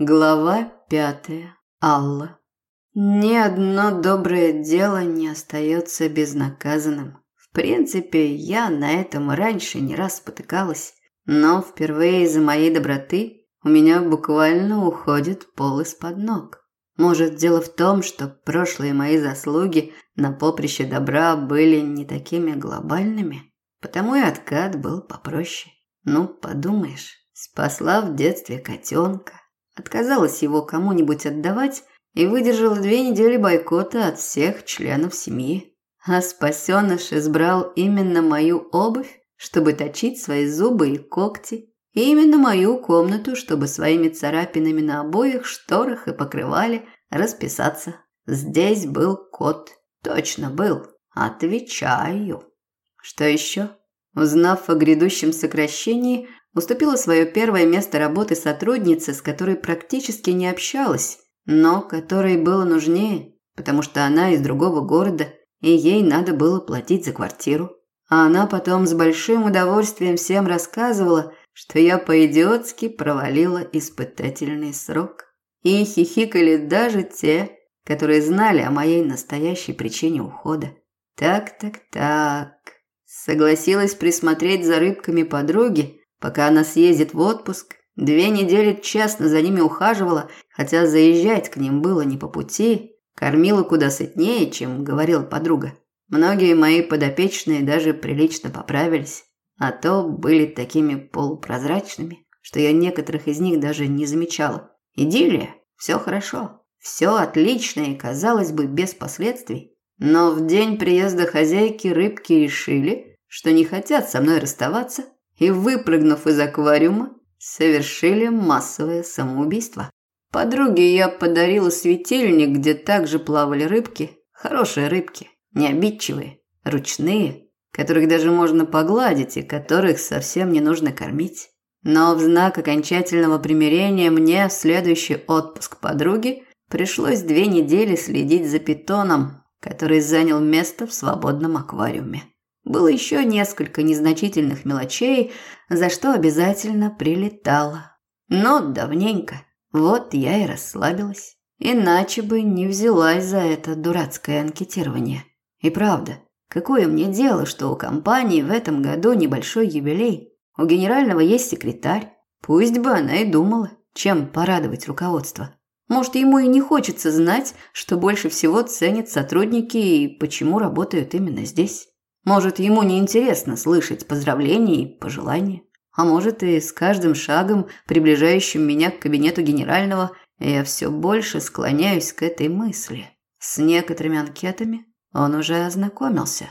Глава пятая. Алла. Ни одно доброе дело не остается безнаказанным. В принципе, я на этом раньше не раз спотыкалась, но впервые из-за моей доброты у меня буквально уходит пол из-под ног. Может, дело в том, что прошлые мои заслуги на поприще добра были не такими глобальными, потому и откат был попроще. Ну, подумаешь, спасла в детстве котенка, отказалась его кому-нибудь отдавать и выдержала две недели бойкота от всех членов семьи. А спасеныш избрал именно мою обувь, чтобы точить свои зубы и когти, и именно мою комнату, чтобы своими царапинами на обоих шторах и покрывале расписаться. Здесь был кот. Точно был. Отвечаю. Что еще? Узнав о грядущем сокращении, уступила свое первое место работы сотруднице, с которой практически не общалась, но которой было нужнее, потому что она из другого города, и ей надо было платить за квартиру. А она потом с большим удовольствием всем рассказывала, что я по-идиотски провалила испытательный срок. И хихикали даже те, которые знали о моей настоящей причине ухода. Так, так, так. Согласилась присмотреть за рыбками подруги, пока она съездит в отпуск. Две недели честно за ними ухаживала, хотя заезжать к ним было не по пути. Кормила куда сытнее, чем говорила подруга. Многие мои подопечные даже прилично поправились, а то были такими полупрозрачными, что я некоторых из них даже не замечала. Идиллия, все хорошо, все отлично и, казалось бы, без последствий. Но в день приезда хозяйки рыбки решили, что не хотят со мной расставаться, и, выпрыгнув из аквариума, совершили массовое самоубийство. Подруге я подарила светильник, где также плавали рыбки, хорошие рыбки, не обидчивые, ручные, которых даже можно погладить и которых совсем не нужно кормить. Но в знак окончательного примирения мне в следующий отпуск подруги пришлось две недели следить за питоном, который занял место в свободном аквариуме. Было еще несколько незначительных мелочей, за что обязательно прилетала. Но давненько. Вот я и расслабилась. Иначе бы не взялась за это дурацкое анкетирование. И правда, какое мне дело, что у компании в этом году небольшой юбилей? У генерального есть секретарь. Пусть бы она и думала, чем порадовать руководство. Может, ему и не хочется знать, что больше всего ценят сотрудники и почему работают именно здесь. Может, ему не интересно слышать поздравления и пожелания. А может, и с каждым шагом, приближающим меня к кабинету генерального, я все больше склоняюсь к этой мысли. С некоторыми анкетами он уже ознакомился.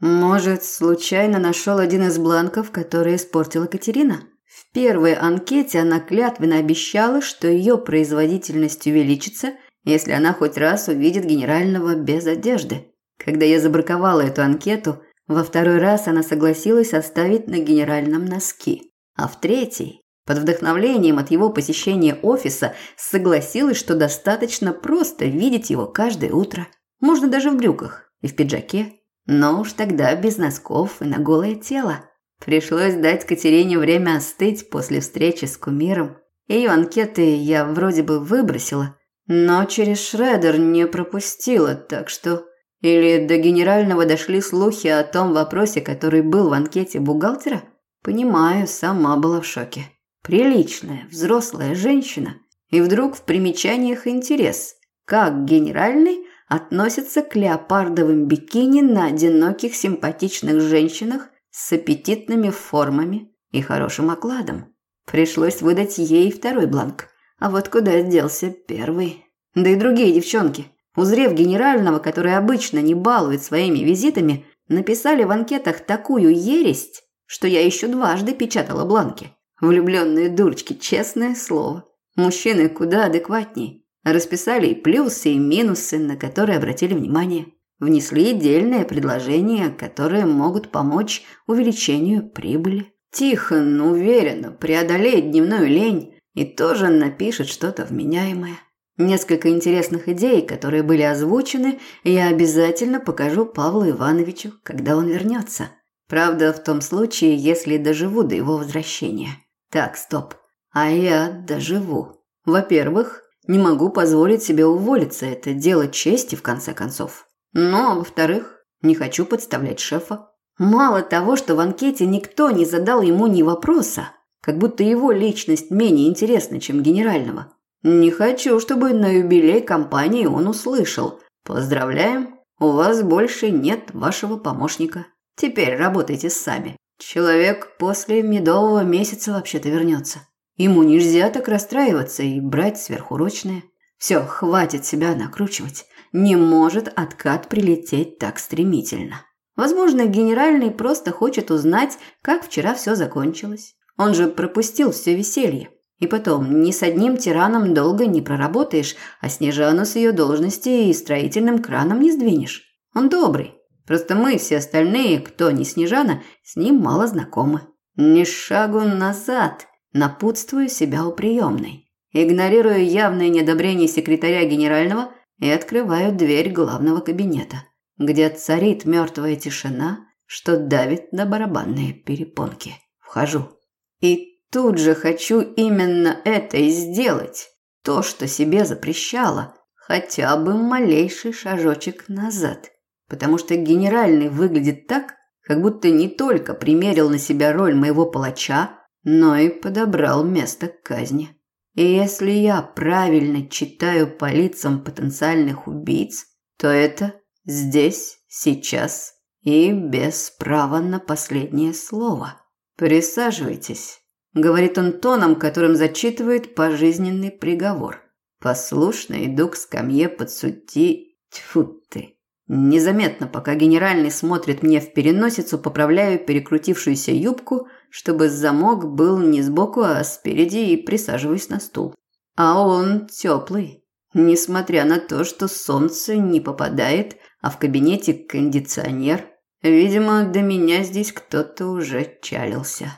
Может, случайно нашел один из бланков, который испортила Катерина? В первой анкете она клятвенно обещала, что ее производительность увеличится, если она хоть раз увидит генерального без одежды. Когда я забраковала эту анкету, во второй раз она согласилась оставить на генеральном носки. А в третий, под вдохновлением от его посещения офиса, согласилась, что достаточно просто видеть его каждое утро. Можно даже в брюках и в пиджаке. Но уж тогда без носков и на голое тело. Пришлось дать Катерине время остыть после встречи с кумиром. Ее анкеты я вроде бы выбросила, но через шредер не пропустила, так что или до генерального дошли слухи о том вопросе, который был в анкете бухгалтера? Понимаю, сама была в шоке. Приличная, взрослая женщина. И вдруг в примечаниях интерес. Как генеральный относится к леопардовым бикини на одиноких симпатичных женщинах с аппетитными формами и хорошим окладом. Пришлось выдать ей второй бланк. А вот куда делся первый? Да и другие девчонки. Узрев генерального, который обычно не балует своими визитами, написали в анкетах такую ересть, что я еще дважды печатала бланки. Влюбленные дурочки, честное слово. Мужчины куда адекватнее. Расписали и плюсы, и минусы, на которые обратили внимание. Внесли отдельные предложения, которые могут помочь увеличению прибыли. Тихон уверенно преодолеет дневную лень и тоже напишет что-то вменяемое. Несколько интересных идей, которые были озвучены, я обязательно покажу Павлу Ивановичу, когда он вернется. Правда, в том случае, если доживу до его возвращения. Так, стоп. А я доживу. Во-первых, не могу позволить себе уволиться, это дело чести в конце концов. А во-вторых, не хочу подставлять шефа. Мало того, что в анкете никто не задал ему ни вопроса, как будто его личность менее интересна, чем генерального. Не хочу, чтобы на юбилей компании он услышал. Поздравляем, у вас больше нет вашего помощника. Теперь работайте сами. Человек после медового месяца вообще-то вернется. Ему нельзя так расстраиваться и брать сверхурочные. Все, хватит себя накручивать. Не может откат прилететь так стремительно. Возможно, генеральный просто хочет узнать, как вчера все закончилось. Он же пропустил все веселье. И потом, ни с одним тираном долго не проработаешь, а Снежану с ее должности и строительным краном не сдвинешь. Он добрый. Просто мы, все остальные, кто не Снежана, с ним мало знакомы. Ни шагу назад, напутствую себя у приемной. Игнорирую явное недобрение секретаря генерального и открываю дверь главного кабинета где царит мертвая тишина, что давит на барабанные перепонки. Вхожу. И тут же хочу именно это и сделать. То, что себе запрещала. Хотя бы малейший шажочек назад. Потому что генеральный выглядит так, как будто не только примерил на себя роль моего палача, но и подобрал место к казни. И если я правильно читаю по лицам потенциальных убийц, то это Здесь, сейчас и без права на последнее слово. Присаживайтесь, говорит он тоном, которым зачитывает пожизненный приговор. Послушно иду к скамье подсудти. Тьфу ты. Незаметно, пока генеральный смотрит мне в переносицу, поправляю перекрутившуюся юбку, чтобы замок был не сбоку, а спереди, и присаживаюсь на стул. А он теплый, несмотря на то, что солнце не попадает, а в кабинете кондиционер. Видимо, до меня здесь кто-то уже чалился.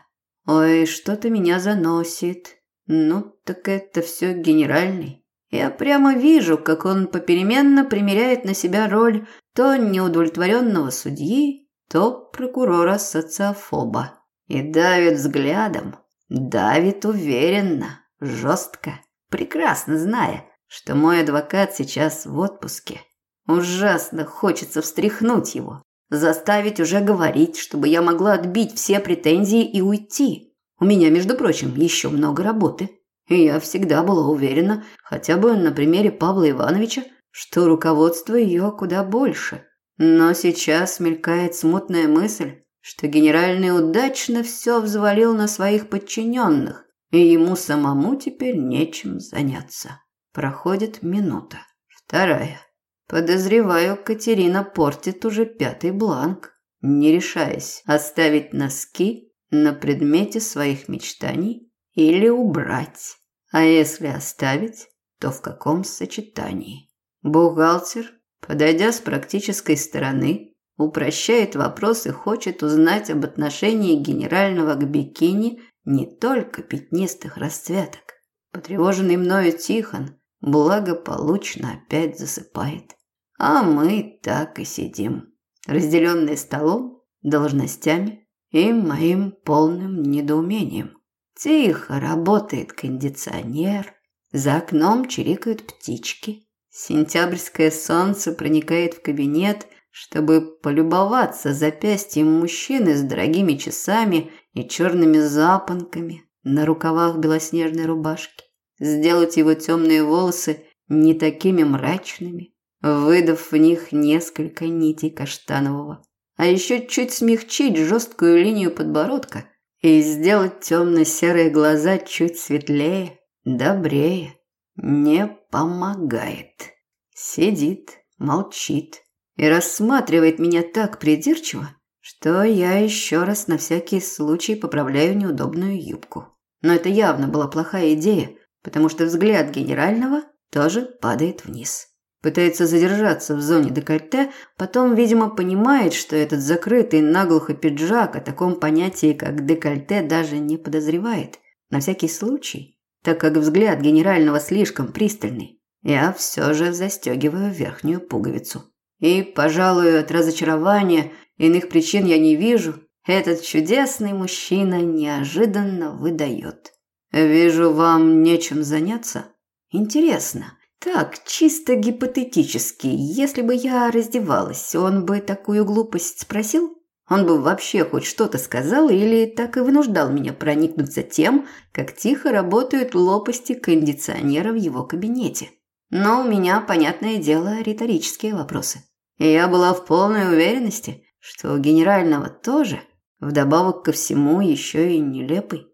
Ой, что-то меня заносит. Ну, так это все генеральный. Я прямо вижу, как он попеременно примеряет на себя роль то неудовлетворенного судьи, то прокурора-социофоба. И давит взглядом, давит уверенно, жестко, прекрасно зная, что мой адвокат сейчас в отпуске. Ужасно хочется встряхнуть его, заставить уже говорить, чтобы я могла отбить все претензии и уйти. У меня, между прочим, еще много работы. И я всегда была уверена, хотя бы на примере Павла Ивановича, что руководство ее куда больше. Но сейчас мелькает смутная мысль, что генеральный удачно все взвалил на своих подчиненных, и ему самому теперь нечем заняться. Проходит минута, вторая. Подозреваю, Катерина портит уже пятый бланк, не решаясь оставить носки на предмете своих мечтаний или убрать. А если оставить, то в каком сочетании? Бухгалтер, подойдя с практической стороны, упрощает вопрос и хочет узнать об отношении генерального к бикини не только пятнистых расцветок. Потревоженный мною Тихон благополучно опять засыпает. А мы так и сидим, разделенные столом, должностями и моим полным недоумением. Тихо работает кондиционер, за окном чирикают птички. Сентябрьское солнце проникает в кабинет, чтобы полюбоваться запястьем мужчины с дорогими часами и черными запонками на рукавах белоснежной рубашки, сделать его темные волосы не такими мрачными, выдав в них несколько нитей каштанового. А еще чуть смягчить жесткую линию подбородка и сделать темно-серые глаза чуть светлее, добрее. Не помогает. Сидит, молчит и рассматривает меня так придирчиво, что я еще раз на всякий случай поправляю неудобную юбку. Но это явно была плохая идея, потому что взгляд генерального тоже падает вниз. Пытается задержаться в зоне декольте, потом, видимо, понимает, что этот закрытый наглухо пиджак о таком понятии, как декольте, даже не подозревает. На всякий случай, так как взгляд генерального слишком пристальный, я все же застегиваю верхнюю пуговицу. И, пожалуй, от разочарования иных причин я не вижу, этот чудесный мужчина неожиданно выдает. «Вижу, вам нечем заняться?» Интересно, так, чисто гипотетически, если бы я раздевалась, он бы такую глупость спросил? Он бы вообще хоть что-то сказал или так и вынуждал меня проникнуться тем, как тихо работают лопасти кондиционера в его кабинете. Но у меня, понятное дело, риторические вопросы. И я была в полной уверенности, что у генерального тоже, вдобавок ко всему, еще и нелепый.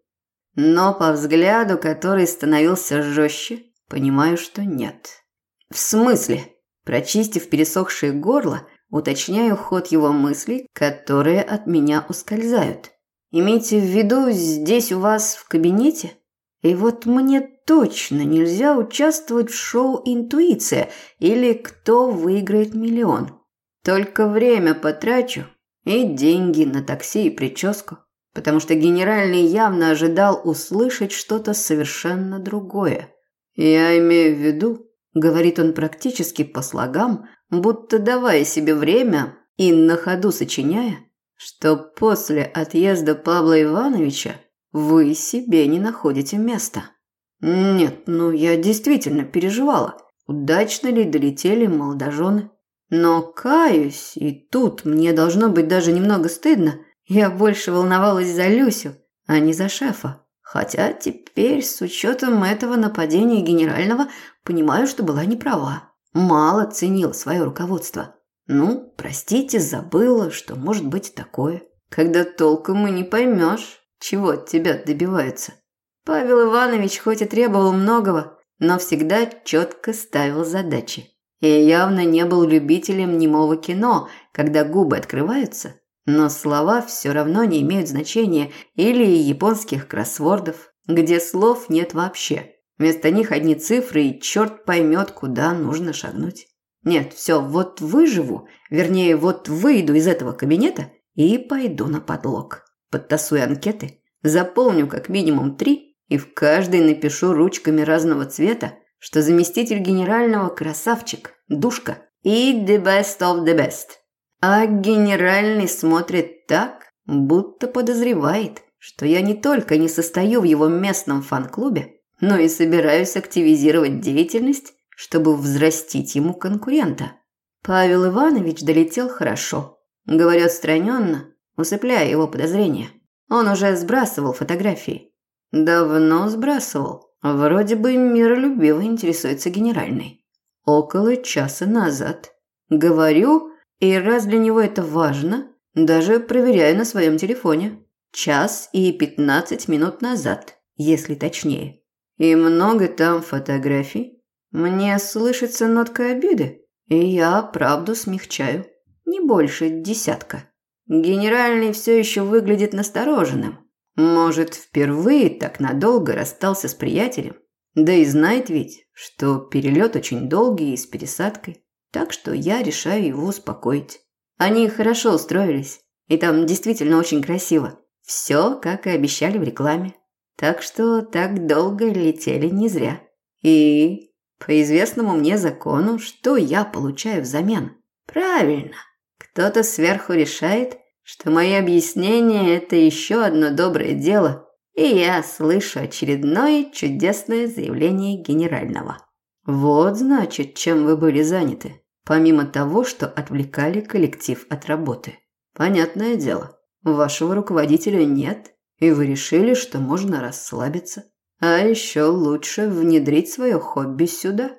Но по взгляду, который становился жестче, понимаю, что нет. В смысле? Прочистив пересохшее горло, уточняю ход его мыслей, которые от меня ускользают. Имейте в виду, здесь у вас в кабинете? И вот мне точно нельзя участвовать в шоу «Интуиция» или «Кто выиграет миллион». Только время потрачу и деньги на такси и прическу потому что генеральный явно ожидал услышать что-то совершенно другое. «Я имею в виду», – говорит он практически по слогам, будто давая себе время и на ходу сочиняя, что после отъезда Павла Ивановича вы себе не находите места. Нет, ну я действительно переживала, удачно ли долетели молодожены. Но каюсь, и тут мне должно быть даже немного стыдно – я больше волновалась за Люсю, а не за шефа. Хотя теперь, с учетом этого нападения генерального, понимаю, что была не права. Мало ценила свое руководство. Ну, простите, забыла, что может быть такое. Когда толком и не поймешь, чего от тебя добиваются. Павел Иванович хоть и требовал многого, но всегда четко ставил задачи. И явно не был любителем немого кино, когда губы открываются, но слова все равно не имеют значения, или японских кроссвордов, где слов нет вообще. Вместо них одни цифры, и черт поймет, куда нужно шагнуть. Нет, все, вот выживу, вернее, вот выйду из этого кабинета и пойду на подлог. Подтасую анкеты, заполню как минимум три и в каждой напишу ручками разного цвета, что заместитель генерального красавчик, душка и the best of the best. А генеральный смотрит так, будто подозревает, что я не только не состою в его местном фан-клубе, но и собираюсь активизировать деятельность, чтобы взрастить ему конкурента. Павел Иванович долетел хорошо, говорю отстраненно, усыпляя его подозрения. Он уже сбрасывал фотографии. Давно сбрасывал. Вроде бы миролюбиво интересуется генеральный. Около часа назад. Говорю, и раз для него это важно, даже проверяю на своем телефоне. Час и пятнадцать минут назад, если точнее. И много там фотографий. Мне слышится нотка обиды, и я правду смягчаю. Не больше десятка. Генеральный все еще выглядит настороженным. Может, впервые так надолго расстался с приятелем. Да и знает ведь, что перелет очень долгий и с пересадкой. Так что я решаю его успокоить. Они хорошо устроились, и там действительно очень красиво. Все, как и обещали в рекламе. Так что так долго летели не зря. И по известному мне закону, что я получаю взамен? Правильно. Кто-то сверху решает, что мои объяснения – это еще одно доброе дело, и я слышу очередное чудесное заявление генерального. Вот значит, чем вы были заняты помимо того, что отвлекали коллектив от работы. Понятное дело, вашего руководителя нет, и вы решили, что можно расслабиться. А еще лучше внедрить свое хобби сюда.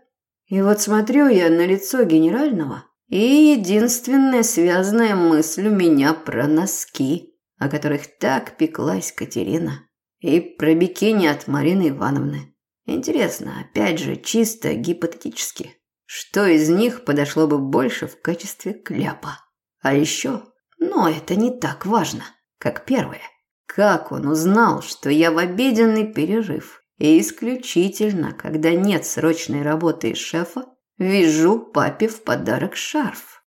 И вот смотрю я на лицо генерального, и единственная связанная мысль у меня про носки, о которых так пеклась Катерина, и про бикини от Марины Ивановны. Интересно, опять же, чисто гипотетически. Что из них подошло бы больше в качестве кляпа? А еще, но это не так важно, как первое. Как он узнал, что я в обеденный перерыв и исключительно, когда нет срочной работы из шефа, вяжу папе в подарок шарф?